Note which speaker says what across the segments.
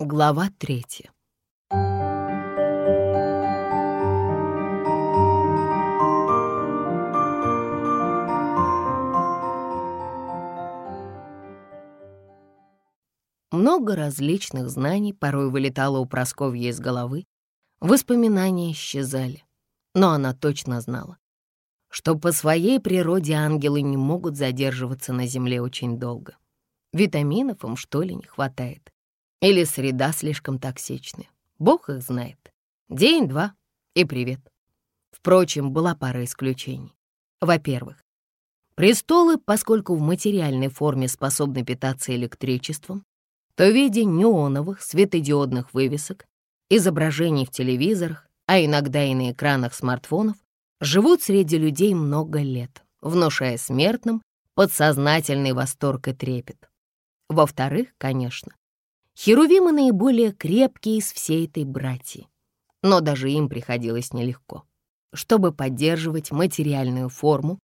Speaker 1: Глава третья. Много различных знаний порой вылетало у Просковья из головы, воспоминания исчезали, но она точно знала, что по своей природе ангелы не могут задерживаться на земле очень долго. Витаминов им, что ли, не хватает. Или среда слишком токсичная. Бог их знает. День-два и привет. Впрочем, была пара исключений. Во-первых, престолы, поскольку в материальной форме способны питаться электричеством, то в виде неоновых светодиодных вывесок, изображений в телевизорах, а иногда и на экранах смартфонов, живут среди людей много лет, внушая смертным подсознательный восторг и трепет. Во-вторых, конечно, Херувимы наиболее крепкие из всей этой братьи, но даже им приходилось нелегко. Чтобы поддерживать материальную форму,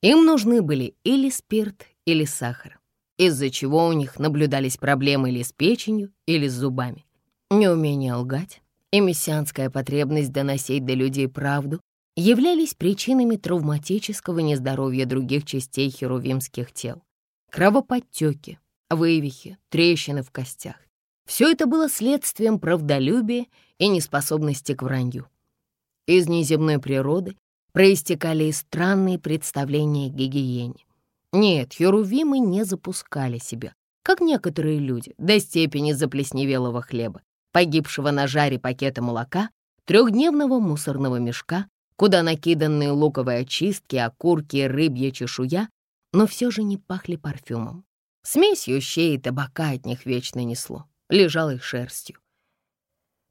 Speaker 1: им нужны были или спирт, или сахар, из-за чего у них наблюдались проблемы или с печенью, или с зубами. Неумение лгать и мессианская потребность доносить до людей правду являлись причинами травматического нездоровья других частей херувимских тел. Кровоподтеки, вывихи, трещины в костях. Все это было следствием правдолюбия и неспособности к вранью. Из неземной природы проистекали и странные представления о гигиене. Нет, херувимы не запускали себя, как некоторые люди, до степени заплесневелого хлеба, погибшего на жаре пакета молока, трехдневного мусорного мешка, куда накиданные луковые очистки, окурки, рыбья чешуя, но все же не пахли парфюмом. Смесью щей и табака от них вечно несло лежалой шерстью.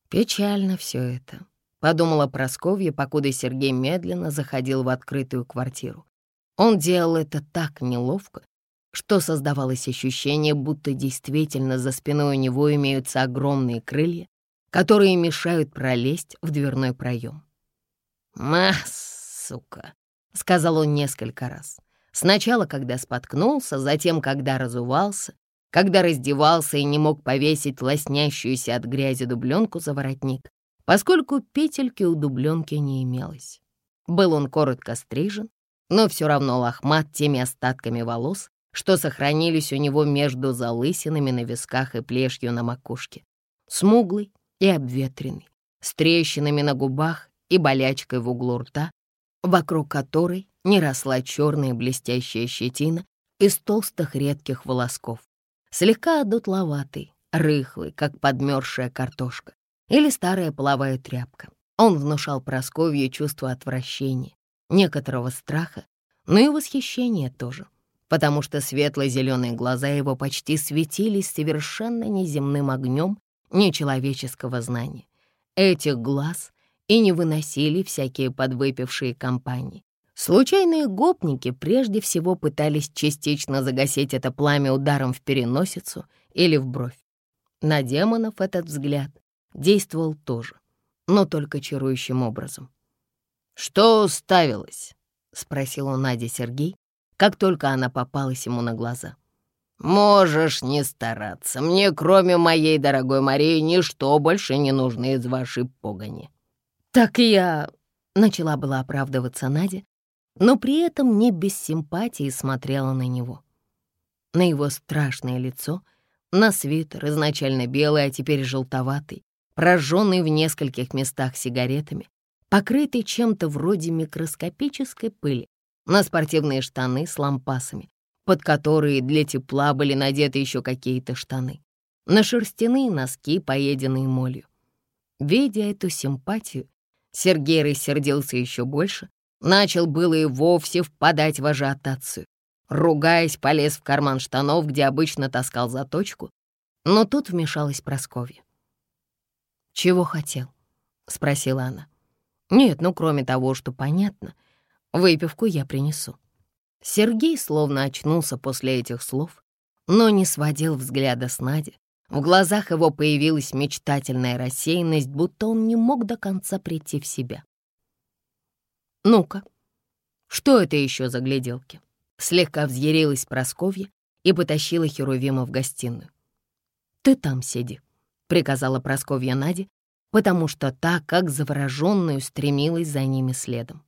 Speaker 1: Печально все это, подумала Просковья, покуда Сергей медленно заходил в открытую квартиру. Он делал это так неловко, что создавалось ощущение, будто действительно за спиной у него имеются огромные крылья, которые мешают пролезть в дверной проем. «Мас, сука!» — сказал он несколько раз. Сначала, когда споткнулся, затем, когда разувался, когда раздевался и не мог повесить лоснящуюся от грязи дубленку за воротник, поскольку петельки у дубленки не имелось. Был он коротко стрижен, но все равно лохмат теми остатками волос, что сохранились у него между залысинами на висках и плешью на макушке. Смуглый и обветренный, с трещинами на губах и болячкой в углу рта, вокруг которой не росла черная блестящая щетина из толстых редких волосков слегка одутловатый, рыхлый, как подмерзшая картошка или старая половая тряпка. Он внушал Просковье чувство отвращения, некоторого страха, но и восхищения тоже, потому что светло-зеленые глаза его почти светились совершенно неземным огнем нечеловеческого знания. Этих глаз и не выносили всякие подвыпившие компании, Случайные гопники прежде всего пытались частично загасить это пламя ударом в переносицу или в бровь. На демонов этот взгляд действовал тоже, но только чарующим образом. «Что уставилось?» — спросил у Нади Сергей, как только она попалась ему на глаза. «Можешь не стараться. Мне, кроме моей дорогой Марии, ничто больше не нужно из вашей погони». «Так я...» — начала была оправдываться Надя, но при этом не без симпатии смотрела на него. На его страшное лицо, на свитер, изначально белый, а теперь желтоватый, прожженный в нескольких местах сигаретами, покрытый чем-то вроде микроскопической пыли, на спортивные штаны с лампасами, под которые для тепла были надеты еще какие-то штаны, на шерстяные носки, поеденные молью. Видя эту симпатию, Сергей рассердился еще больше Начал было и вовсе впадать в ажиотацию. Ругаясь, полез в карман штанов, где обычно таскал заточку, но тут вмешалась Прасковья. «Чего хотел?» — спросила она. «Нет, ну кроме того, что понятно, выпивку я принесу». Сергей словно очнулся после этих слов, но не сводил взгляда с Нади. В глазах его появилась мечтательная рассеянность, будто он не мог до конца прийти в себя. «Ну-ка, что это еще за гляделки?» Слегка взъярилась Просковья и потащила Херувима в гостиную. «Ты там сиди», — приказала Просковья Наде, потому что та, как завороженная, устремилась за ними следом.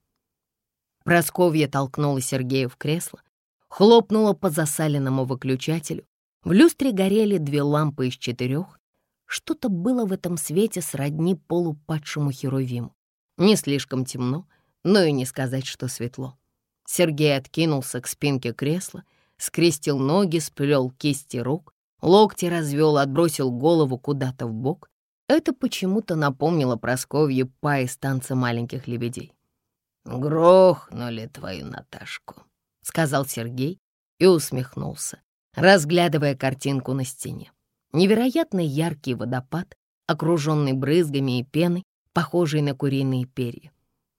Speaker 1: Просковья толкнула Сергея в кресло, хлопнула по засаленному выключателю. В люстре горели две лампы из четырех. Что-то было в этом свете сродни полупадшему херувиму. Не слишком темно, но и не сказать, что светло. Сергей откинулся к спинке кресла, скрестил ноги, сплел кисти рук, локти развел, отбросил голову куда-то в бок. Это почему-то напомнило Просковье па из танца маленьких лебедей. «Грохнули твою Наташку», — сказал Сергей и усмехнулся, разглядывая картинку на стене. Невероятно яркий водопад, окруженный брызгами и пеной, похожий на куриные перья.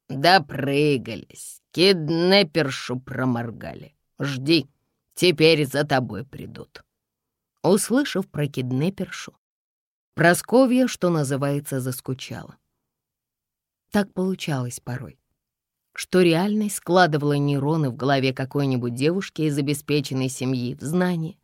Speaker 1: «Допрыгались, киднепершу проморгали. Жди, теперь за тобой придут». Услышав про киднепершу, Просковья, что называется, заскучала. Так получалось порой, что реальность складывала нейроны в голове какой-нибудь девушки из обеспеченной семьи в знание,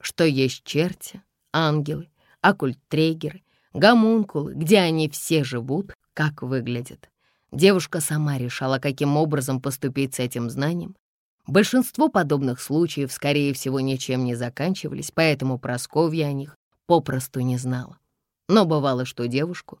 Speaker 1: что есть черти, ангелы, оккультрегеры, гомункулы, где они все живут, как выглядят. Девушка сама решала, каким образом поступить с этим знанием. Большинство подобных случаев, скорее всего, ничем не заканчивались, поэтому Просковья о них попросту не знала. Но бывало, что девушку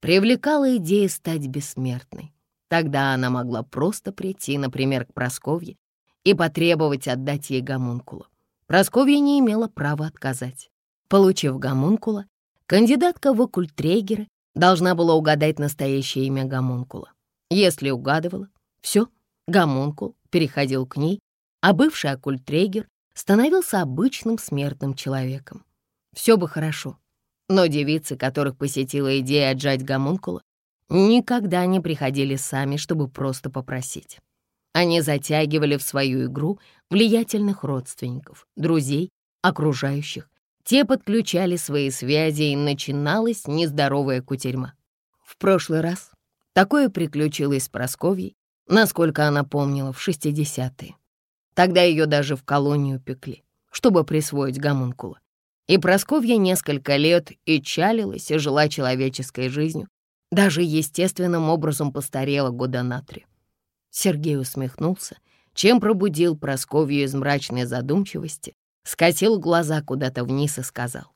Speaker 1: привлекала идея стать бессмертной. Тогда она могла просто прийти, например, к Просковье и потребовать отдать ей гомункула. Просковья не имела права отказать. Получив гомункула, кандидатка в оккультрегеры должна была угадать настоящее имя гомункула. Если угадывала, все, гомункул переходил к ней, а бывший оккультрегер становился обычным смертным человеком. Все бы хорошо, но девицы, которых посетила идея отжать гомункула, никогда не приходили сами, чтобы просто попросить. Они затягивали в свою игру влиятельных родственников, друзей, окружающих, те подключали свои связи, и начиналась нездоровая кутерьма. В прошлый раз такое приключилось с Просковьей, насколько она помнила, в 60-е. Тогда ее даже в колонию пекли, чтобы присвоить гомункула. И Просковья несколько лет и чалилась, и жила человеческой жизнью, даже естественным образом постарела года на три. Сергей усмехнулся, чем пробудил Просковью из мрачной задумчивости скосил глаза куда-то вниз и сказал.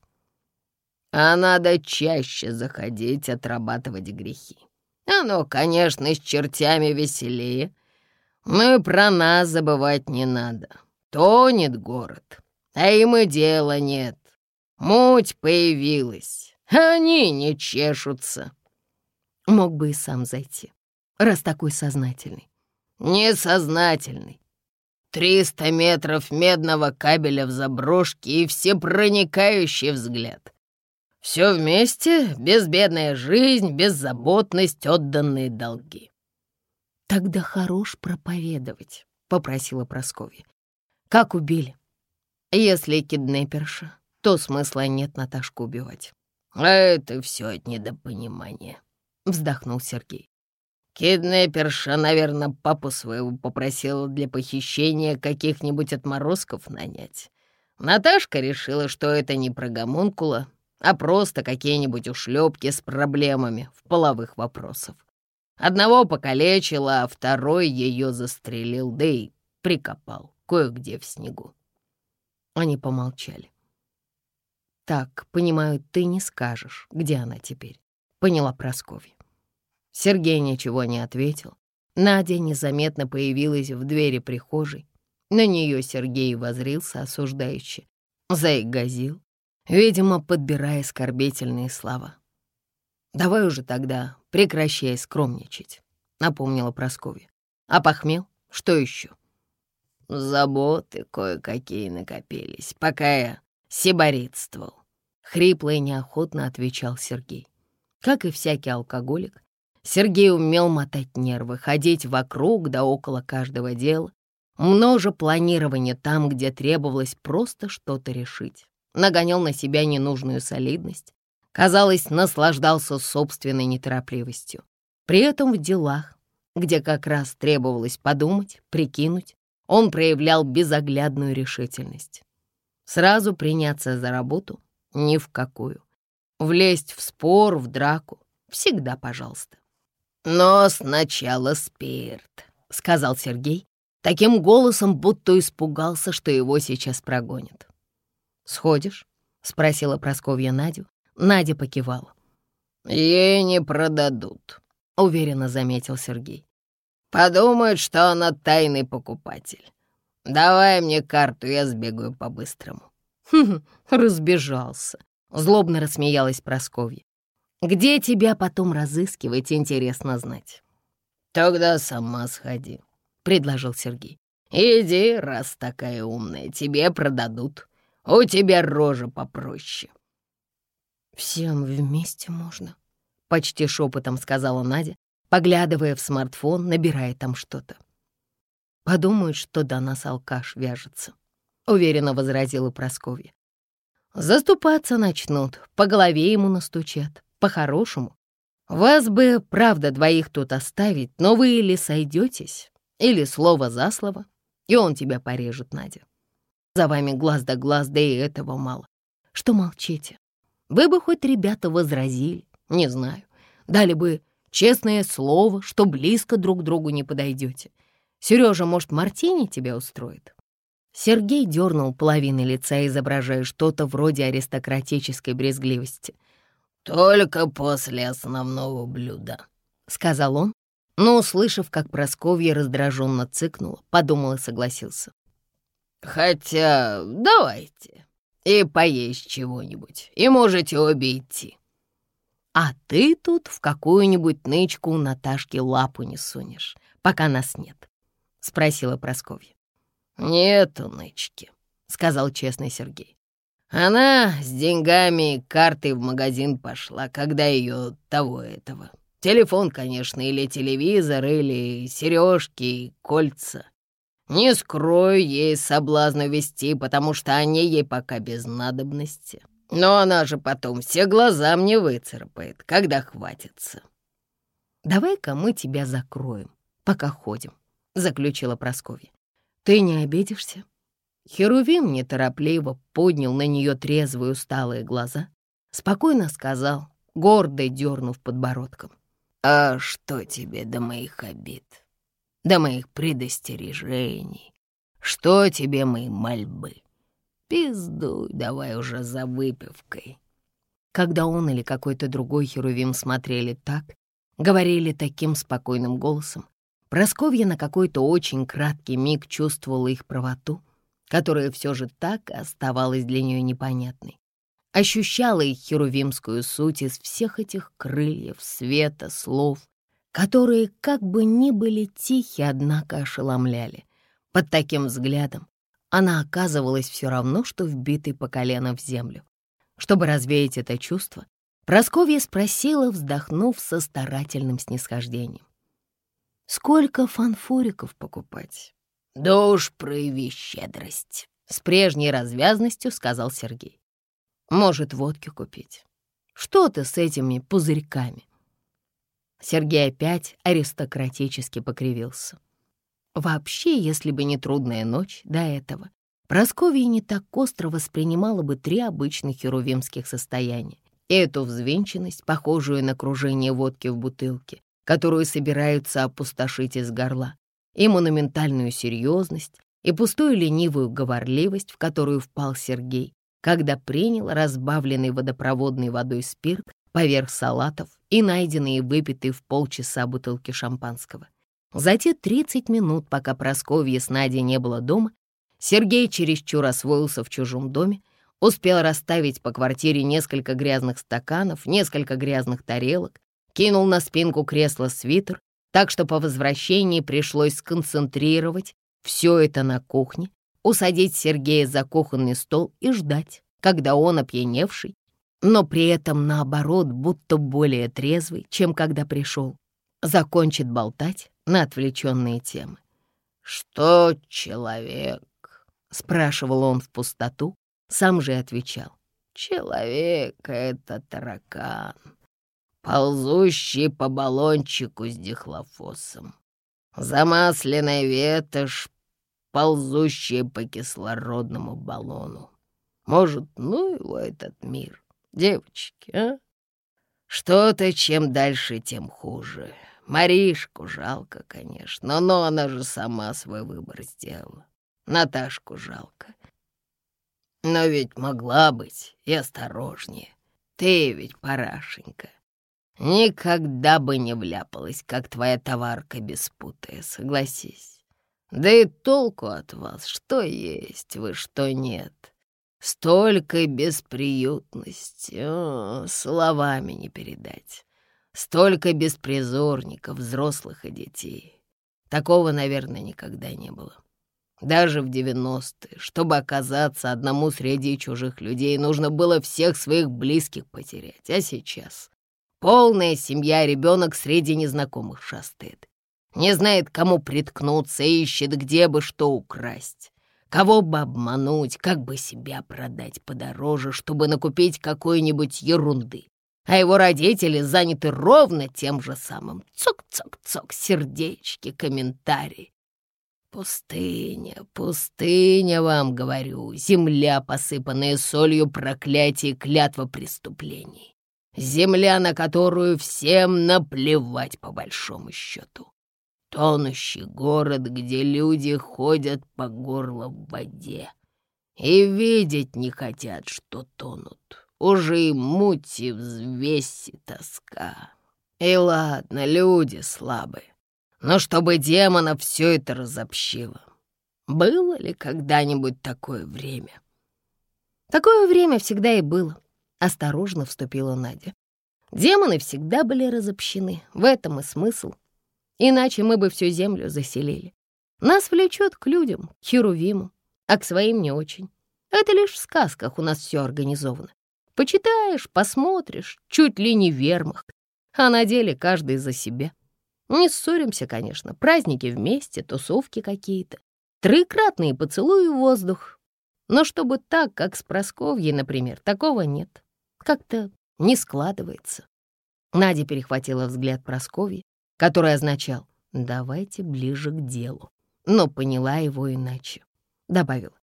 Speaker 1: «А надо чаще заходить, отрабатывать грехи. Оно, конечно, с чертями веселее, но и про нас забывать не надо. Тонет город, а им и дела нет. Муть появилась, они не чешутся». Мог бы и сам зайти, раз такой сознательный.
Speaker 2: «Несознательный. Триста метров медного кабеля в заброшке и всепроникающий взгляд. Все вместе — безбедная жизнь, беззаботность, отданные долги.
Speaker 1: «Тогда хорош проповедовать», — попросила Прасковья. «Как убили? Если киднеперша, то смысла нет Наташку убивать».
Speaker 2: «А это все от недопонимания», — вздохнул Сергей. Киднеперша, наверное, папу своего попросила для похищения каких-нибудь отморозков нанять. Наташка решила, что это не про гомункула, а просто какие-нибудь ушлепки с проблемами в половых вопросах. Одного покалечила, а второй ее застрелил, да и прикопал кое-где в снегу.
Speaker 1: Они помолчали. «Так, понимаю, ты не скажешь, где она теперь», — поняла Прасковья. Сергей ничего не ответил. Надя незаметно появилась в двери прихожей. На нее Сергей возрился осуждающе. Заигазил, видимо, подбирая оскорбительные слова. «Давай уже тогда прекращай скромничать», — напомнила Прасковья. «А похмел? Что еще?»
Speaker 2: «Заботы кое-какие накопились, пока я сиборитствовал», —
Speaker 1: хрипло и неохотно отвечал Сергей. Как и всякий алкоголик, Сергей умел мотать нервы, ходить вокруг да около каждого дела, множе планирования там, где требовалось просто что-то решить. Нагонял на себя ненужную солидность, казалось, наслаждался собственной неторопливостью. При этом в делах, где как раз требовалось подумать, прикинуть, он проявлял безоглядную решительность. Сразу приняться за работу — ни в какую. Влезть в спор, в драку — всегда пожалуйста.
Speaker 2: «Но сначала спирт», — сказал Сергей,
Speaker 1: таким голосом, будто испугался, что его сейчас прогонят. «Сходишь?» — спросила Просковья Надю. Надя покивала.
Speaker 2: «Ей не продадут», —
Speaker 1: уверенно заметил Сергей.
Speaker 2: «Подумают, что она тайный покупатель. Давай мне карту, я сбегаю по-быстрому».
Speaker 1: «Хм, разбежался», — злобно рассмеялась Просковья. «Где тебя потом разыскивать, интересно знать».
Speaker 2: «Тогда сама сходи», — предложил Сергей. «Иди, раз такая умная, тебе продадут. У тебя рожа попроще».
Speaker 1: «Всем вместе можно», — почти шепотом сказала Надя, поглядывая в смартфон, набирая там что-то. «Подумают, что до нас алкаш вяжется», — уверенно возразила Прасковья. «Заступаться начнут, по голове ему настучат, по-хорошему. Вас бы, правда, двоих тут оставить, но вы или сойдетесь, или слово за слово, и он тебя порежет, Надя. За вами глаз да глаз, да и этого мало. Что молчите? Вы бы хоть ребята возразили, не знаю, дали бы честное слово, что близко друг другу не подойдете. Сережа, может, Мартини тебя устроит?» Сергей дернул половины лица, изображая что-то вроде аристократической брезгливости.
Speaker 2: «Только после основного блюда», —
Speaker 1: сказал он, но, услышав, как Просковья раздраженно цыкнула, подумал и согласился.
Speaker 2: «Хотя давайте и поесть чего-нибудь, и можете обе идти».
Speaker 1: «А ты тут в какую-нибудь нычку у Наташки лапу не сунешь, пока нас нет», — спросила Просковья.
Speaker 2: «Нету нычки», — сказал честный Сергей. «Она с деньгами и картой в магазин пошла, когда ее того этого. Телефон, конечно, или телевизор, или сережки, кольца. Не скрою ей соблазну вести, потому что они ей пока без надобности. Но она же потом все глаза мне выцарапает, когда хватится.
Speaker 1: «Давай-ка мы тебя закроем, пока ходим», — заключила Прасковья. «Ты не обидишься?» Херувим неторопливо поднял на нее трезвые усталые глаза, спокойно сказал, гордо дернув подбородком.
Speaker 2: «А что тебе до моих обид?» до моих предостережений. Что тебе мои мольбы? Пиздуй давай уже за выпивкой.
Speaker 1: Когда он или какой-то другой Херувим смотрели так, говорили таким спокойным голосом, Просковья на какой-то очень краткий миг чувствовала их правоту, которая все же так и оставалась для нее непонятной. Ощущала их херувимскую суть из всех этих крыльев, света, слов, которые как бы ни были тихи, однако ошеломляли. Под таким взглядом она оказывалась все равно, что вбитой по колено в землю. Чтобы развеять это чувство, Просковья спросила, вздохнув со старательным снисхождением. «Сколько фанфуриков покупать?»
Speaker 2: «Да уж прояви щедрость», — с прежней развязностью сказал Сергей.
Speaker 1: «Может, водки купить? Что ты с этими пузырьками?» Сергей опять аристократически покривился. Вообще, если бы не трудная ночь до этого, Прасковья не так остро воспринимала бы три обычных херувимских состояния. Эту взвинченность, похожую на кружение водки в бутылке, которую собираются опустошить из горла, и монументальную серьезность, и пустую ленивую говорливость, в которую впал Сергей, когда принял разбавленный водопроводной водой спирт поверх салатов и найденные выпитые в полчаса бутылки шампанского. За те 30 минут, пока Прасковья с Надей не было дома, Сергей чересчур освоился в чужом доме, успел расставить по квартире несколько грязных стаканов, несколько грязных тарелок, кинул на спинку кресла свитер, так что по возвращении пришлось сконцентрировать все это на кухне, усадить Сергея за кухонный стол и ждать, когда он, опьяневший, но при этом наоборот, будто более трезвый, чем когда пришел, закончит болтать на отвлеченные темы.
Speaker 2: «Что человек?»
Speaker 1: — спрашивал он в пустоту, сам же отвечал.
Speaker 2: «Человек — это таракан, ползущий по баллончику с дихлофосом, замасленная ветошь, ползущая по кислородному баллону. Может, ну его этот мир?» девочки, а? Что-то чем дальше, тем хуже. Маришку жалко, конечно, но она же сама свой выбор сделала. Наташку жалко. Но ведь могла быть и осторожнее. Ты ведь, парашенька, никогда бы не вляпалась, как твоя товарка беспутая, согласись. Да и толку от вас, что есть вы, что нет. Столько бесприютности, о, словами не передать. Столько беспризорников, взрослых и детей. Такого, наверное, никогда не было. Даже в девяностые, чтобы оказаться одному среди чужих людей, нужно было всех своих близких потерять. А сейчас полная семья, ребенок среди незнакомых шастает. Не знает, кому приткнуться, ищет, где бы что украсть. Кого бы обмануть, как бы себя продать подороже, чтобы накупить какой-нибудь ерунды. А его родители заняты ровно тем же самым. Цок-цок-цок, сердечки, комментарии. Пустыня, пустыня, вам говорю, земля, посыпанная солью проклятий клятва преступлений. Земля, на которую всем наплевать по большому счету. Тонущий город, где люди ходят по горло в воде и видеть не хотят, что тонут. Уже и мути, взвеси, тоска. И ладно, люди слабые но чтобы демона все это разобщило. Было ли когда-нибудь такое время?
Speaker 1: Такое время всегда и было, — осторожно вступила Надя. Демоны всегда были разобщены, в этом и смысл. Иначе мы бы всю землю заселили. Нас влечет к людям, к Херувиму, а к своим не очень. Это лишь в сказках у нас все организовано. Почитаешь, посмотришь, чуть ли не вермахт, а на деле каждый за себя. Не ссоримся, конечно, праздники вместе, тусовки какие-то, трикратные поцелуи в воздух. Но чтобы так, как с Просковьей, например, такого нет. Как-то не складывается. Надя перехватила взгляд Просковьи, который означал «давайте ближе к делу», но поняла его иначе. Добавила.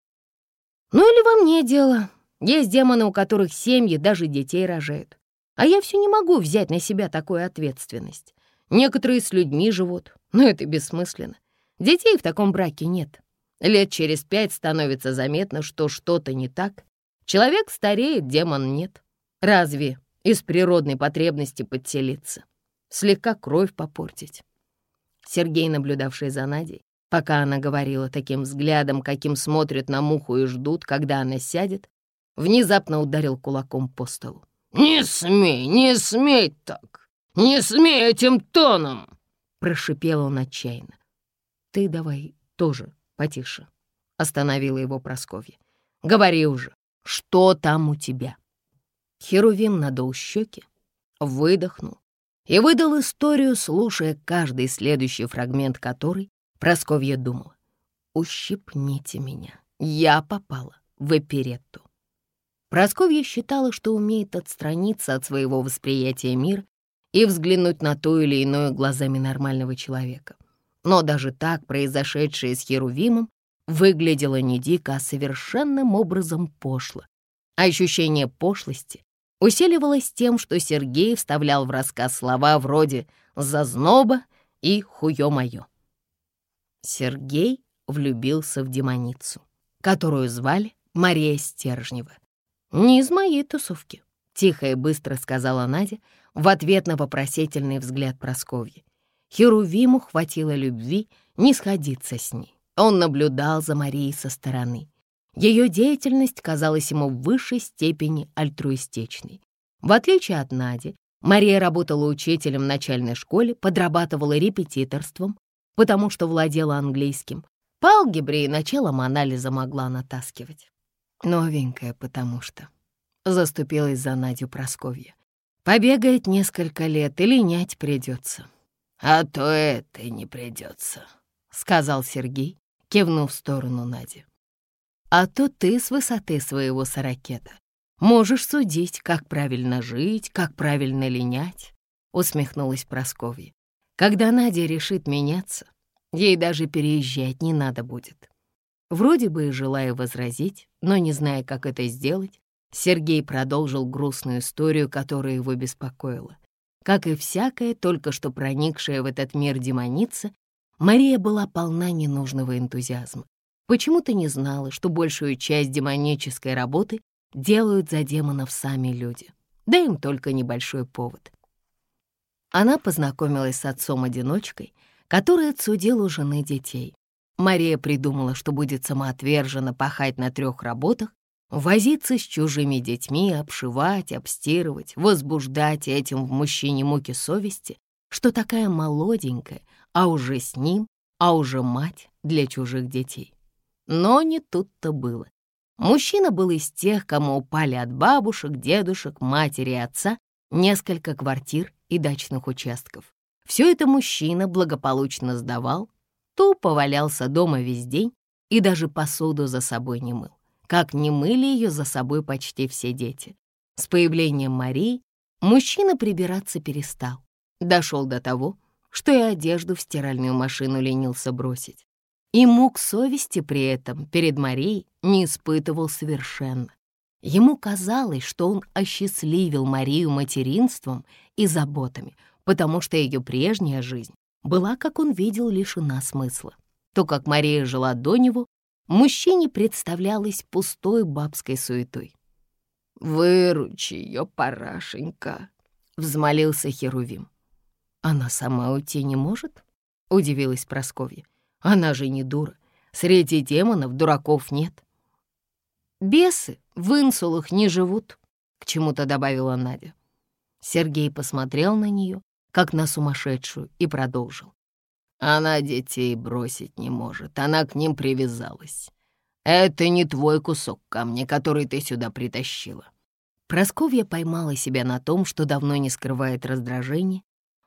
Speaker 1: «Ну или во мне дело. Есть демоны, у которых семьи даже детей рожают. А я все не могу взять на себя такую ответственность. Некоторые с людьми живут, но это бессмысленно. Детей в таком браке нет. Лет через пять становится заметно, что что-то не так. Человек стареет, демон нет. Разве из природной потребности подселиться? Слегка кровь попортить. Сергей, наблюдавший за Надей, пока она говорила таким взглядом, каким смотрят на муху и ждут, когда она сядет, внезапно ударил кулаком по столу.
Speaker 2: «Не смей, не смей так! «Не смей этим тоном!» — прошипел он отчаянно.
Speaker 1: «Ты давай тоже потише», — остановила его Просковья. «Говори уже, что там у тебя?» Херувим надул щеки, выдохнул и выдал историю, слушая каждый следующий фрагмент которой Просковья думала. «Ущипните меня, я попала в оперетту». Просковья считала, что умеет отстраниться от своего восприятия мира и взглянуть на то или иное глазами нормального человека. Но даже так произошедшее с Херувимом выглядело не дико, а совершенным образом пошло. Ощущение пошлости усиливалось тем, что Сергей вставлял в рассказ слова вроде «зазноба» и «хуё-моё». Сергей влюбился в демоницу, которую звали Мария Стержнева. «Не из моей тусовки», — тихо и быстро сказала Надя, в ответ на вопросительный взгляд Просковьи. Херувиму хватило любви не сходиться с ней. Он наблюдал за Марией со стороны. Ее деятельность казалась ему в высшей степени альтруистичной. В отличие от Нади, Мария работала учителем в начальной школе, подрабатывала репетиторством, потому что владела английским. По алгебре и началом анализа могла натаскивать. Новенькая, потому что заступилась за Надю Просковья. Побегает несколько лет и линять придется.
Speaker 2: А то это и не придется,
Speaker 1: сказал Сергей, кивнув в сторону Нади. А то ты с высоты своего сорокета можешь судить, как правильно жить, как правильно линять, усмехнулась Просковья. Когда Надя решит меняться, ей даже переезжать не надо будет. Вроде бы и желая возразить, но не зная, как это сделать, Сергей продолжил грустную историю, которая его беспокоила. Как и всякая, только что проникшая в этот мир демоница, Мария была полна ненужного энтузиазма. Почему-то не знала, что большую часть демонической работы делают за демонов сами люди. Да им только небольшой повод. Она познакомилась с отцом-одиночкой, который отсудил у жены детей. Мария придумала, что будет самоотверженно пахать на трех работах, возиться с чужими детьми, обшивать, обстирывать, возбуждать этим в мужчине муки совести, что такая молоденькая, а уже с ним, а уже мать для чужих детей. Но не тут-то было. Мужчина был из тех, кому упали от бабушек, дедушек, матери и отца несколько квартир и дачных участков. Все это мужчина благополучно сдавал, тупо валялся дома весь день и даже посуду за собой не мыл. Как не мыли ее за собой почти все дети. С появлением Марии мужчина прибираться перестал. Дошел до того, что и одежду в стиральную машину ленился бросить. И мук совести при этом перед Марией не испытывал совершенно. Ему казалось, что он осчастливил Марию материнством и заботами, потому что ее прежняя жизнь была, как он видел, лишена смысла. То, как Мария жила до него, мужчине представлялось пустой бабской суетой. «Выручи ее, парашенька!» — взмолился Херувим. «Она сама уйти не может?» — удивилась Просковья. «Она же не дура. Среди демонов дураков нет». «Бесы в инсулах не живут», — к чему-то добавила Надя. Сергей посмотрел на нее, как на сумасшедшую, и продолжил. «Она детей бросить не может, она к ним привязалась. Это не твой кусок камня, который ты сюда притащила». Просковья поймала себя на том, что давно не скрывает раздражение,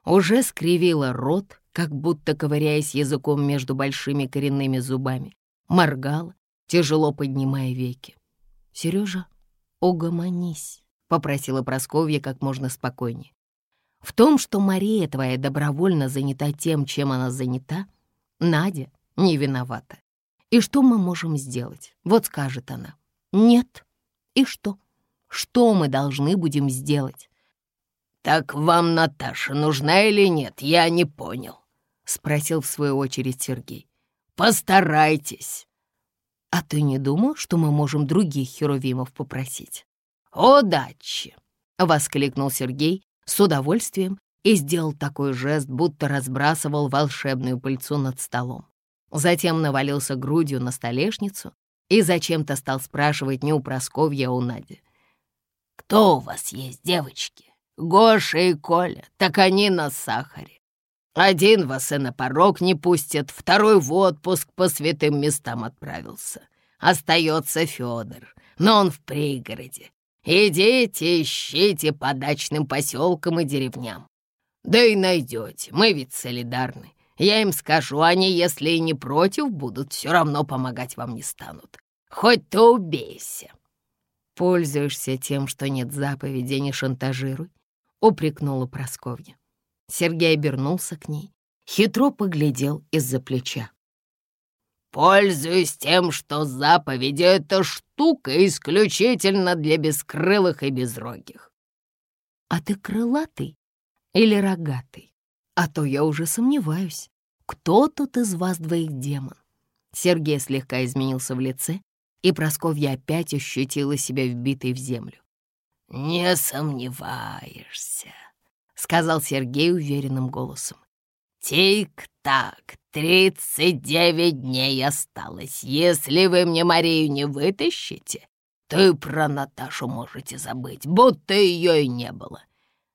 Speaker 1: уже скривила рот, как будто ковыряясь языком между большими коренными зубами, моргала, тяжело поднимая веки. «Сережа, угомонись», — попросила Просковья как можно спокойнее. «В том, что Мария твоя добровольно занята тем, чем она занята, Надя не виновата. И что мы можем сделать? Вот скажет она. Нет. И что? Что мы должны будем сделать?
Speaker 2: «Так вам Наташа нужна или нет, я не понял», — спросил в свою очередь Сергей. «Постарайтесь».
Speaker 1: «А ты не думал, что мы можем других херувимов попросить?»
Speaker 2: «Удачи!»
Speaker 1: — воскликнул Сергей с удовольствием и сделал такой жест, будто разбрасывал волшебную пыльцу над столом. Затем навалился грудью на столешницу и зачем-то стал спрашивать не у Просковья, а у Нади.
Speaker 2: «Кто у вас есть, девочки?» Гоша и Коля, так они на сахаре. Один вас и на порог не пустит, второй в отпуск по святым местам отправился. Остается Федор, но он в пригороде. Идите, ищите по дачным поселкам и деревням. Да и найдете, мы ведь солидарны. Я им скажу, они, если и не против, будут, все равно помогать вам не станут. Хоть ты убейся.
Speaker 1: Пользуешься тем, что нет заповеди, не шантажируй упрекнула Просковья. Сергей обернулся к ней, хитро поглядел из-за плеча.
Speaker 2: «Пользуюсь тем, что заповеди — это штука исключительно для бескрылых и безрогих».
Speaker 1: «А ты крылатый или рогатый? А то я уже сомневаюсь, кто тут из вас двоих демон?» Сергей слегка изменился в лице, и Просковья опять ощутила себя вбитой в землю.
Speaker 2: «Не сомневаешься», — сказал Сергей уверенным голосом. «Тик-так, тридцать девять дней осталось. Если вы мне Марию не вытащите, то и про Наташу можете забыть, будто ее и не было.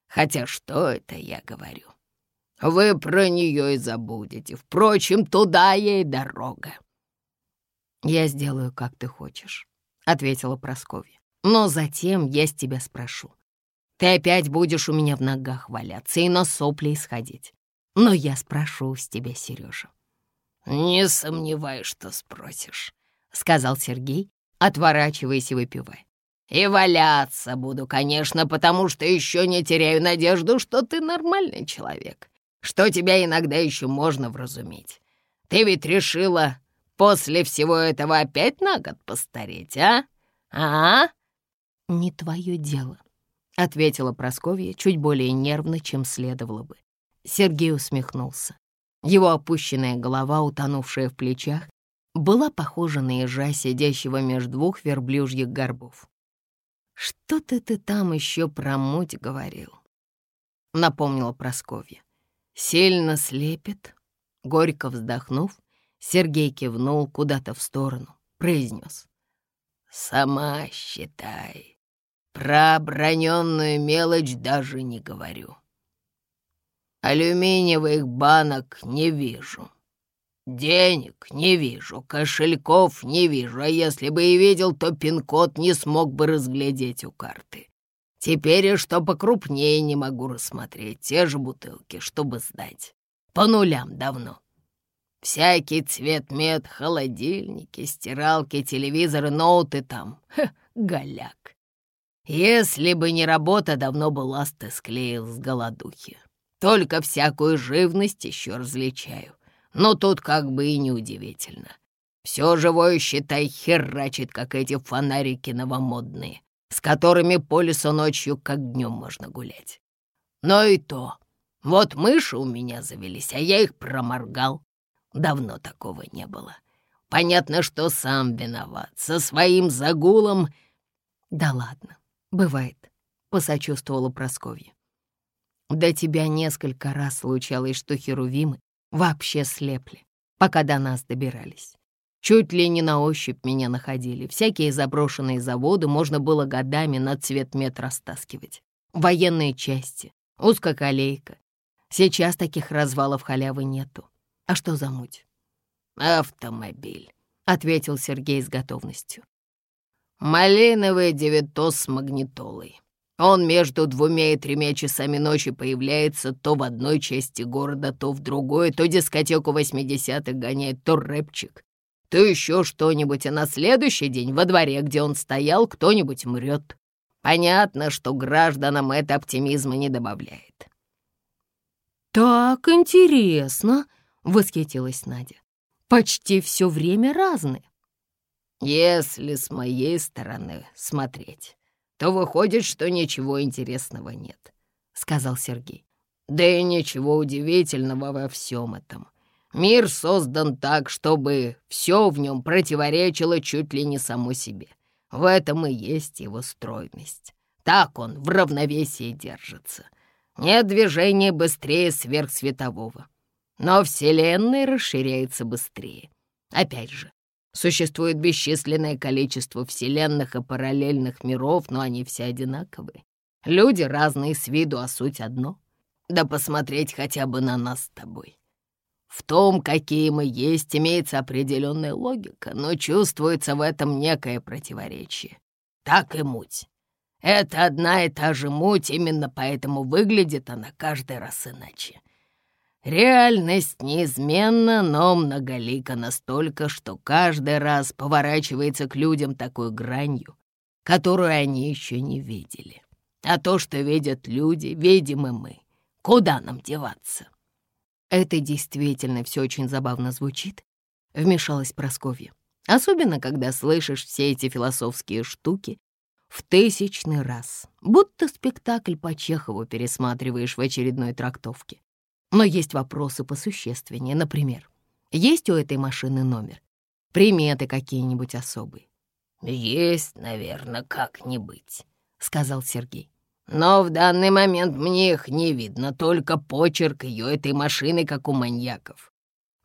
Speaker 2: Хотя что это я говорю? Вы про нее и забудете. Впрочем, туда ей дорога».
Speaker 1: «Я сделаю, как ты хочешь», — ответила Прасковья. Но затем я с тебя спрошу. Ты опять будешь у меня в ногах валяться и на сопли исходить. Но я спрошу с тебя, Сережа.
Speaker 2: «Не сомневаюсь, что спросишь», —
Speaker 1: сказал Сергей, отворачиваясь и выпивая.
Speaker 2: «И валяться буду, конечно, потому что еще не теряю надежду, что ты нормальный человек, что тебя иногда еще можно вразуметь. Ты ведь решила после всего этого опять на год постареть, а? А?»
Speaker 1: «Не твое дело», — ответила Просковья чуть более нервно, чем следовало бы. Сергей усмехнулся. Его опущенная голова, утонувшая в плечах, была похожа на ежа, сидящего между двух верблюжьих горбов. «Что-то ты там еще про муть говорил», — напомнила Просковья. «Сильно слепит?» Горько вздохнув, Сергей кивнул куда-то в сторону, произнес. «Сама считай. Про оброненную мелочь даже не говорю. Алюминиевых банок не вижу. Денег не вижу, кошельков не вижу, а если бы и видел, то пин-код не смог бы разглядеть у карты. Теперь и что покрупнее не могу рассмотреть, те же бутылки, чтобы сдать. По нулям давно. Всякий цвет мед, холодильники, стиралки, телевизоры, ноуты там. Ха, голяк. Если бы не работа, давно бы ласты склеил с голодухи. Только всякую живность еще различаю. Но тут как бы и неудивительно. Все живое, считай, херачит, как эти фонарики новомодные, с которыми по лесу ночью как днем можно гулять. Но и то. Вот мыши у меня завелись, а я их проморгал. Давно такого не было. Понятно, что сам виноват. Со своим загулом... Да ладно, бывает, — посочувствовала Прасковья. До тебя несколько раз случалось, что херувимы вообще слепли, пока до нас добирались. Чуть ли не на ощупь меня находили. Всякие заброшенные заводы можно было годами на цвет мет растаскивать. Военные части, узкоколейка. Сейчас таких развалов халявы нету. А что за муть? «Автомобиль», — ответил Сергей с готовностью. «Малиновый девятос с магнитолой. Он между двумя и тремя часами ночи появляется то в одной части города, то в другой, то дискотеку восьмидесятых гоняет, то рэпчик, то еще что-нибудь, а на следующий день во дворе, где он стоял, кто-нибудь мрет. Понятно, что гражданам это оптимизма не добавляет. «Так интересно!» — восхитилась Надя. «Почти все время разные».
Speaker 2: «Если с моей стороны смотреть» то выходит, что ничего интересного нет», — сказал Сергей. «Да и ничего удивительного во всем этом. Мир создан так, чтобы все в нем противоречило чуть ли не само себе. В этом и есть его стройность. Так он в равновесии держится. Нет движения быстрее сверхсветового. Но Вселенная расширяется быстрее. Опять же, Существует бесчисленное количество вселенных и параллельных миров, но они все одинаковые. Люди разные с виду, а суть одно. Да посмотреть хотя бы на нас с тобой. В том, какие мы есть, имеется определенная логика, но чувствуется в этом некое противоречие. Так и муть. Это одна и та же муть, именно поэтому выглядит она каждый раз иначе. Реальность неизменна, но многолика настолько, что каждый раз поворачивается к людям такой гранью, которую они еще не видели. А то, что видят люди, видим и мы. Куда нам деваться?
Speaker 1: Это действительно все очень забавно звучит, вмешалась Просковья. Особенно, когда слышишь все эти философские штуки в тысячный раз, будто спектакль по Чехову пересматриваешь в очередной трактовке. Но есть вопросы посущественнее. Например, есть у этой машины номер? Приметы какие-нибудь особые?
Speaker 2: «Есть, наверное, как-нибудь», — сказал Сергей. «Но в данный момент мне их не видно, только почерк ее этой машины, как у маньяков.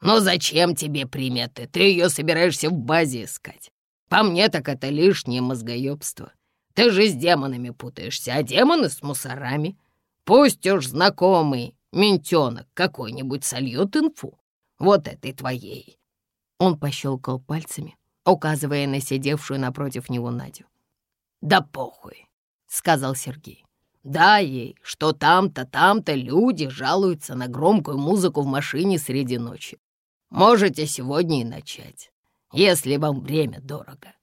Speaker 2: Но зачем тебе приметы? Ты ее собираешься в базе искать. По мне так это лишнее мозгоебство. Ты же с демонами путаешься, а демоны с мусорами. Пусть уж знакомый ментенок какой-нибудь сольет инфу. Вот этой твоей».
Speaker 1: Он пощелкал пальцами, указывая на сидевшую напротив него Надю.
Speaker 2: «Да похуй», — сказал Сергей. «Да ей, что там-то, там-то люди жалуются на громкую музыку в машине среди ночи. Можете сегодня и начать, если вам время дорого».